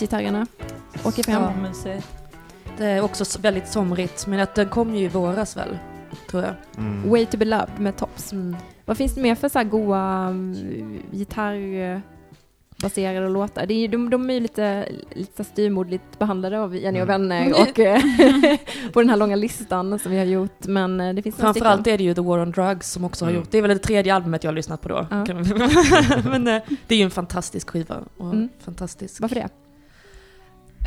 Mysgitarrerna. Åker fem. Ja, mysigt. Det är också väldigt somrigt, men att den kom ju i våras väl, tror jag. Mm. Way to be loved med Tops. Mm. Vad finns det mer för så här goa mm, gitarrbaserade låtar? Det är, ju- de, de är ju lite, lite styvmoderligt behandlade av Jenny och Mm. vänner och eh, på den här långa listan som vi har gjort. Men eh, det finns Framförallt är det ju The War on Drugs som också har Mm. gjort, det är väl det tredje albumet jag har lyssnat på då. Ja. Men eh, det är ju en fantastisk skiva. Och Mm. fantastisk. Varför det?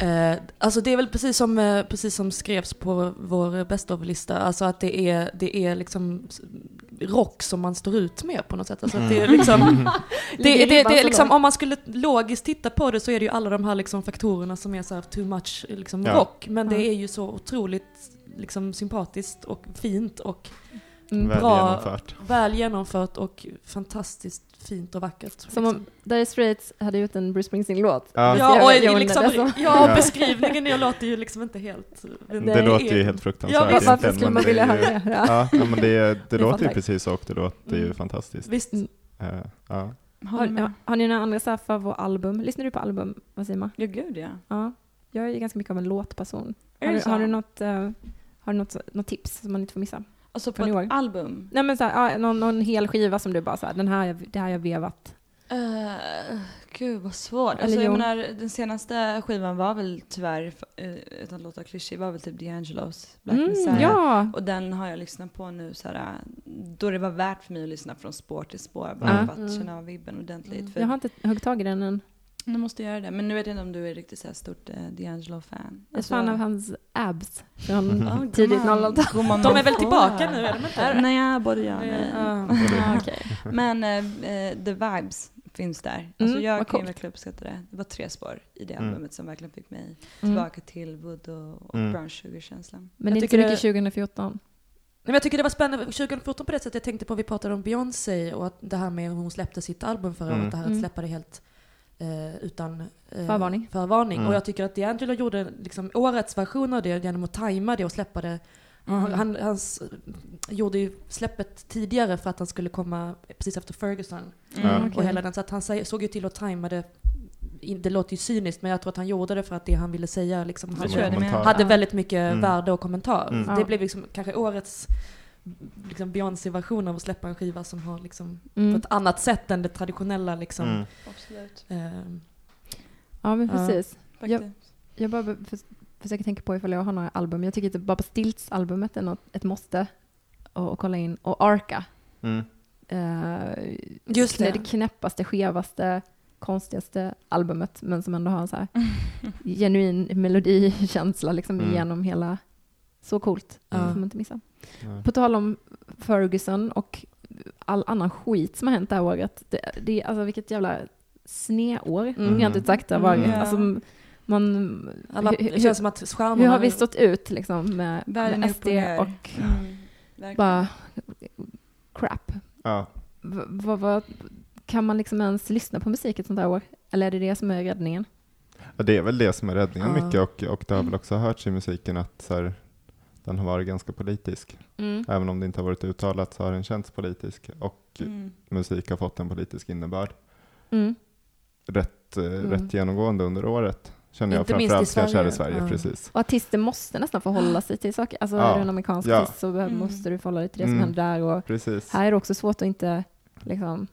Eh, alltså det är väl precis som, eh, precis som skrevs på vår Best of-lista, alltså att det är, det är liksom rock som man står ut med på något sätt. Alltså att det är Mm. liksom, det, det, det liksom, om man skulle logiskt titta på det så är det ju alla de här liksom faktorerna som är så här too much liksom Ja. rock, men det är ju så otroligt liksom sympatiskt och fint och. Väl bra. genomfört. väl genomfört och fantastiskt fint och vackert. Som om Dire Straits hade gjort en Bruce Springsteen-låt. Ja. Ja, och liksom, ja, Ja. beskrivningen jag låter ju liksom inte helt... Det, Det låter ju helt Ja, fruktansvärt visst. Varför skulle man det vilja höra det? Ja. Ja, ja, men det, det Det låter ju precis så och det låter ju Mm. fantastiskt. Visst, Mm. Eh, ja. Har, ja, har ni några andra så här favoritalbum? Lyssnar du på album, Wasima? Ja, gud ja. Ja. Jag är ju ganska mycket av en låtperson. Har du, har du något, eh, har du något, något tips som man inte får missa? Alltså på ett album? Nej men så här, ja, någon, någon hel skiva som du bara så här, den här, det här har jag vevat. Uh, gud vad svårt. Alltså, jag menar, den senaste skivan var väl tyvärr, uh, utan att låta klyschig, var väl typ D'Angelos Black Mm, Messiah. ja! Och den har jag lyssnat på nu såhär, då det var värt för mig att lyssna från spår till spår, bara Mm. för att Mm. känna av vibben ordentligt. För Jag har inte huggit tag i den än. Nu måste jag göra det. Men nu vet jag inte om du är riktigt så här stort uh, D'Angelo-fan. Jag är fan av hans abs från Alltså- Ja, tidigt gumman. 00-tal. Gumman de är väl tillbaka nu, är de inte? Nej, både jag och nej. Men eh, The Vibes finns där. Alltså Mm, jag vad kan ju verkligen uppskatta det. Det var tre spår i det Mm. albumet som verkligen fick mig Mm. tillbaka till Wood och, och Mm. Brown Sugar-känslan. Men Jag inte så tycker mycket det- 2014. Men jag tycker det var spännande 2014 på det sättet jag tänkte på, vi pratade om Beyoncé och att det här med hur hon släppte sitt album förra Mm. året, det här Mm. att släppa det helt eh, utan eh, Förvarning. förvarning. Mm. Och jag tycker att D'Angelo gjorde liksom årets version av det genom att tajma det och släppa det. Mm. Han, han gjorde ju släppet tidigare för att han skulle komma precis efter Ferguson. Mm. Och Okej. hela den, så att han såg ju till att tajma det, det låter ju cyniskt men jag tror att han gjorde det för att det han ville säga liksom, hade, hade väldigt mycket Mm. värde och kommentar. Mm. Det blev liksom kanske årets liksom Beyoncé-version av att släppa en skiva som har liksom Mm. på ett annat sätt än det traditionella liksom. Mm. Absolut. ehm, Ja men Ja. precis. Faktiskt. Jag bara be- förs- försöker tänka på ifall jag har några album. Jag tycker att bara på Stilts-albumet är något, ett måste att att kolla in. Och Arca. Mm. Uh, Just det. det knäppaste, skevaste, konstigaste albumet. Men som ändå har en så här genuin melodikänsla liksom Mm. genom hela. Så coolt. Ja. Det får man inte missa. Ja. På tal om Ferguson och all annan skit som har hänt det här året. Det, det, alltså vilket jävla sneår, Mm. rent ut sagt, det har varit. Mm. Alltså, man, Alla, hur, det känns som att stjärnorna... hur har vi stått ut liksom med, med SD och och Mm. Bara crap? Ja. V, vad- vad- kan man liksom ens lyssna på musik ett sånt här år? Eller är det det som är räddningen? Ja, det är väl det som är räddningen Ja. mycket och, och det har väl också hörts i musiken att så här, den har varit ganska politisk. Mm. Även om det inte har varit uttalat så har den känts politisk och Mm. musik har fått en politisk innebörd. Mm. Rätt, eh, rätt genomgående under året känner jag Inte minst i framförallt kanske i Sverige. Sverige. Ja. Precis. Och artister måste nästan förhålla sig till saker. Alltså Ja. är du en amerikansk Ja. artist så Mm. måste du förhålla dig till det som Mm. händer där. Och Precis. här är det också svårt att inte liksom...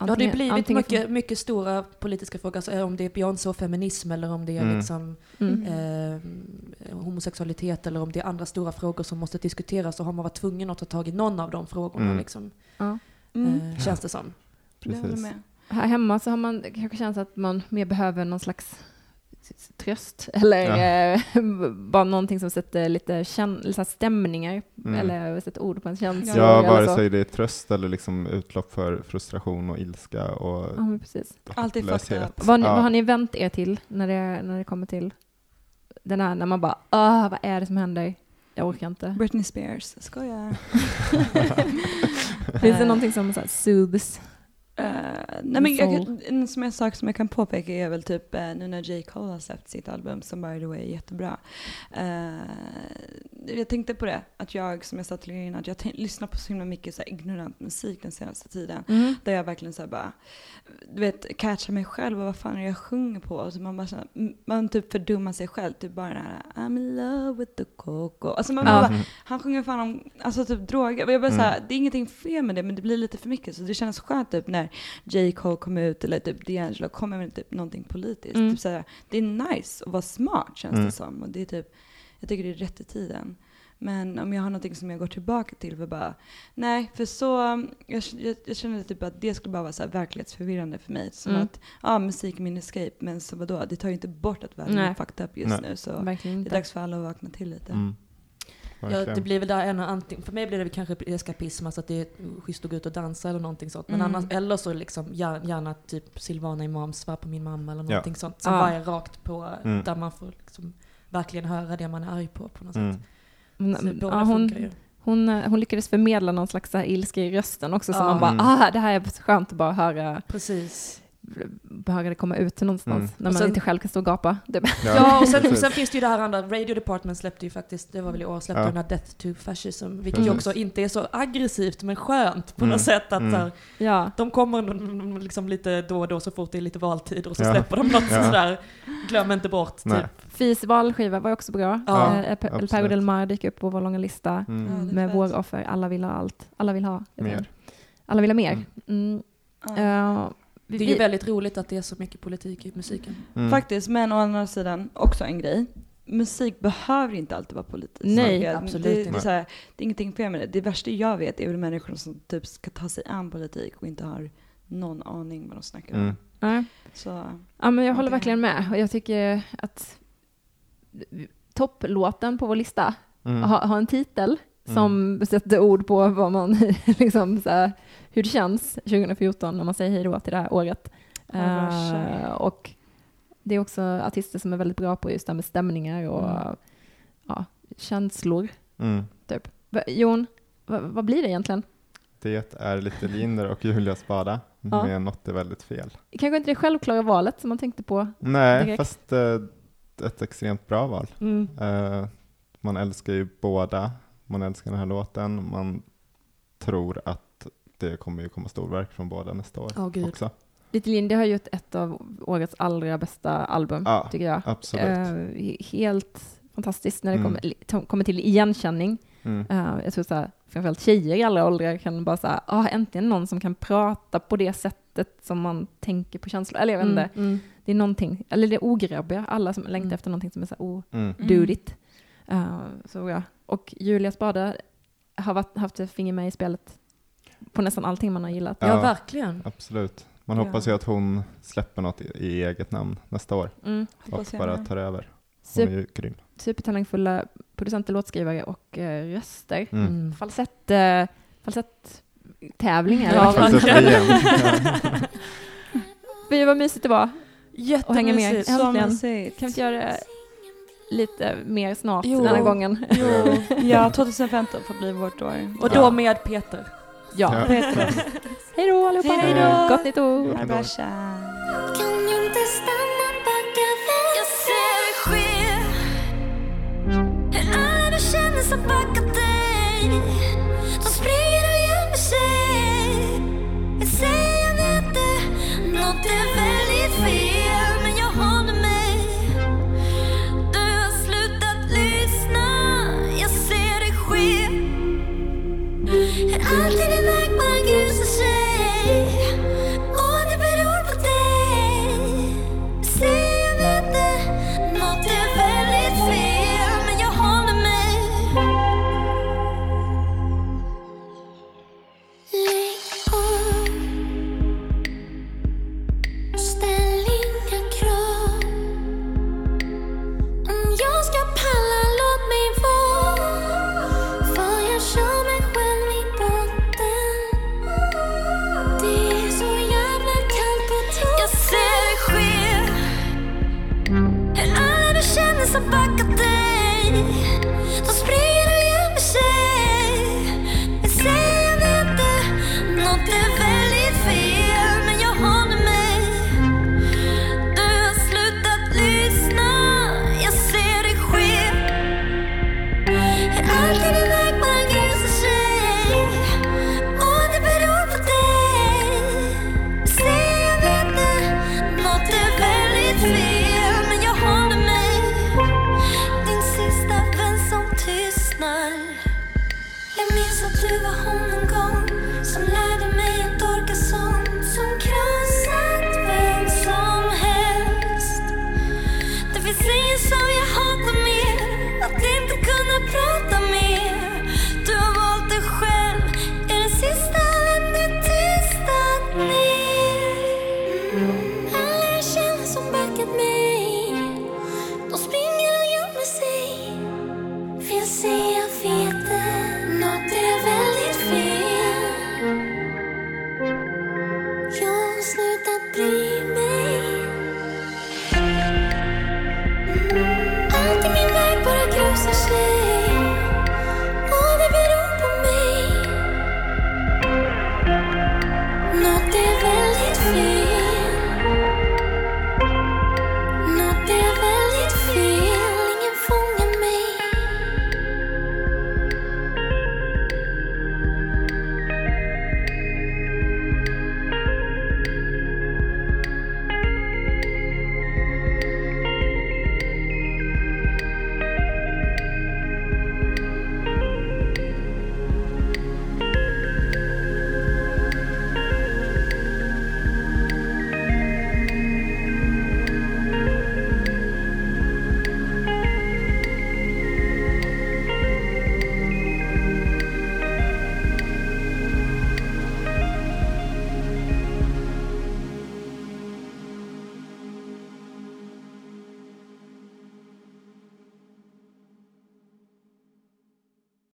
Ja, det har antingen- blivit antingen mycket, mycket stora politiska frågor, alltså, om det är Beyoncé och feminism eller om det är Mm. liksom Mm. eh, homosexualitet eller om det är andra stora frågor som måste diskuteras så har man varit tvungen att ta tag i någon av de frågorna. Mm. Liksom, Ja. Mm. eh, känns det som. Håller Precis. med. Här hemma så har man kanske känt att man mer behöver någon slags tröst eller Ja. eh, bara någonting som sätter lite här stämningar Mm. eller sätter ord på en känsla. Ja, vare sig det är tröst eller liksom utlopp för frustration och ilska och Ja, men precis. Alltid. Vad, Ja. vad har ni vänt er till när det, när det kommer till den här, när man bara, ah, vad är det som händer? Jag orkar inte. Britney Spears, skojar. Finns det någonting som så här, soothes? Uh, nej men jag, en som jag sak som jag kan påpeka är väl typ eh, nu när J. Cole har släppt sitt album som by the way är jättebra. Eh, jag tänkte på det, att jag som jag sa till er innan, att jag lyssnar på så himla mycket så ignorant musik den senaste tiden. Mm. Där jag verkligen så bara, du vet, catchar mig själv och vad fan är det jag sjunger på? Och så man bara så man typ fördummar sig själv, typ bara den här I'm in love with the coco. Alltså man bara, Mm. han sjunger fan om alltså typ droger. Och jag bara Mm. så här, det är ingenting fel med det men det blir lite för mycket. Så det känns skönt typ när J. Cole kom ut eller typ D'Angelo kommer med typ någonting politiskt. Mm. Typ så här, det är nice att vara smart känns Mm. det som. Och det är typ, jag tycker det är rätt i tiden. Men om jag har någonting som jag går tillbaka till för bara, nej, för så, jag, jag, jag känner typ att det skulle bara vara så här verklighetsförvirrande för mig. Som Mm. att, ja, musik är min escape, men så vadå, det tar ju inte bort att världen är fucked up just Nej. nu. Så Verkligen det är inte. dags för alla att vakna till lite. Mm. Ja, det blir väl där en antingen, för mig blir det väl kanske eskapism, alltså att det är schysst att gå ut och dansa eller någonting sånt. Men Mm. annars, eller så liksom gärna, gärna typ Silvana Imam svär på min mamma eller Ja. någonting sånt. Som Ja. bara är rakt på, Mm. där man får liksom verkligen höra det man är arg på på något Mm. sätt. Så ja, hon, hon, eh, hon lyckades förmedla någon slags ilska i rösten också, så Ja. man bara, ah, det här är skönt att bara höra, Precis. Det komma ut till någonstans, Mm. när man sen- inte själv kan stå och gapa. Ja, och sen, sen finns det ju det här andra, Radio Department släppte ju faktiskt, det var väl i år, släppte Ja. den här Death to Fascism, vilket ju också inte är så aggressivt men skönt på Mm. något sätt att Mm. ja. de kommer liksom lite då och då så fort det är lite valtid och så Ja. släpper de något Ja. sådär, glöm inte bort Nej. typ. Fis valskiva var också bra. Ja, Eh, El El. Perro del Mar dyker upp på vår långa lista. Mm. Med vår offer, alla vill ha allt. Alla vill ha. Mer. Alla vill ha mer. Mm. Mm. Vi, Det är ju väldigt roligt att det är så mycket politik i musiken. Mm. Faktiskt, men å andra sidan också en grej. Musik behöver inte alltid vara politisk. Nej, det, absolut det, det, inte. så här, det är ingenting fel med det. Det värsta jag vet är väl människor som typ ska ta sig an politik och inte har någon aning vad de snackar om. Mm. Så, Ja, men jag håller Okej. verkligen med. Och jag tycker att topplåten på vår lista Mm. har, har en titel som sätter ord på vad man, liksom, så här, hur det känns 2014 när man säger hej då till det här året. Eh, och det är också artister som är väldigt bra på just det här med stämningar och Mm. ja, känslor. Mm. Va- Jon, va, vad blir det egentligen? Det är lite Linder och Julia Spada, Ja. något är väldigt fel. Kanske inte det självklara valet som man tänkte på. Nej, Direkt. fast eh, ett extremt bra val. Mm. Eh, man älskar ju båda, man älskar den här låten, man tror att det kommer ju komma storverk från båda nästa år gud. också. Little Lindy har gjort ett av årets allra bästa album, Ja, tycker jag. Absolut. He- helt fantastiskt när det Mm. kommer, kommer till igenkänning. Mm. Eh, jag tror så här, framförallt tjejer i alla åldrar kan bara säga, ah, äntligen någon som kan prata på det sättet som man tänker på känslor. Eller jag vet inte, Mm, mm. det är någonting, eller det är ograbbiga, alla som längtar Mm. efter någonting som är så här Mm. odudigt. Eh, så ja. Och Julia Spade har varit, haft ett finger med i spelet på nästan allting man har gillat. Ja, Ja. verkligen. Absolut. Man Ja. hoppas ju att hon släpper något i, i eget namn nästa år Mm. och bara tar över. Hon Sup- är ju grym. supertalangfulla producenter, låtskrivare och eh, röster. Mm. Mm. Falsett, eh, falsett-tävlingar. Ja, Fast verkligen. igen. Fy vad mysigt det var att hänga med. Jättemysigt. så Äntligen. mysigt. Kan vi inte göra det lite mer snart Jo. den här gången? Jo, ja, 2015 får bli vårt år. Och då med Peter. Ja. Ja. Hej då allihopa! Hej då. Gott nytt år! Kan inte stanna, backa Jag ser det ske Hur alla du känner som backat dig De springer och gömmer sig Jag säger jag vet det Något är väl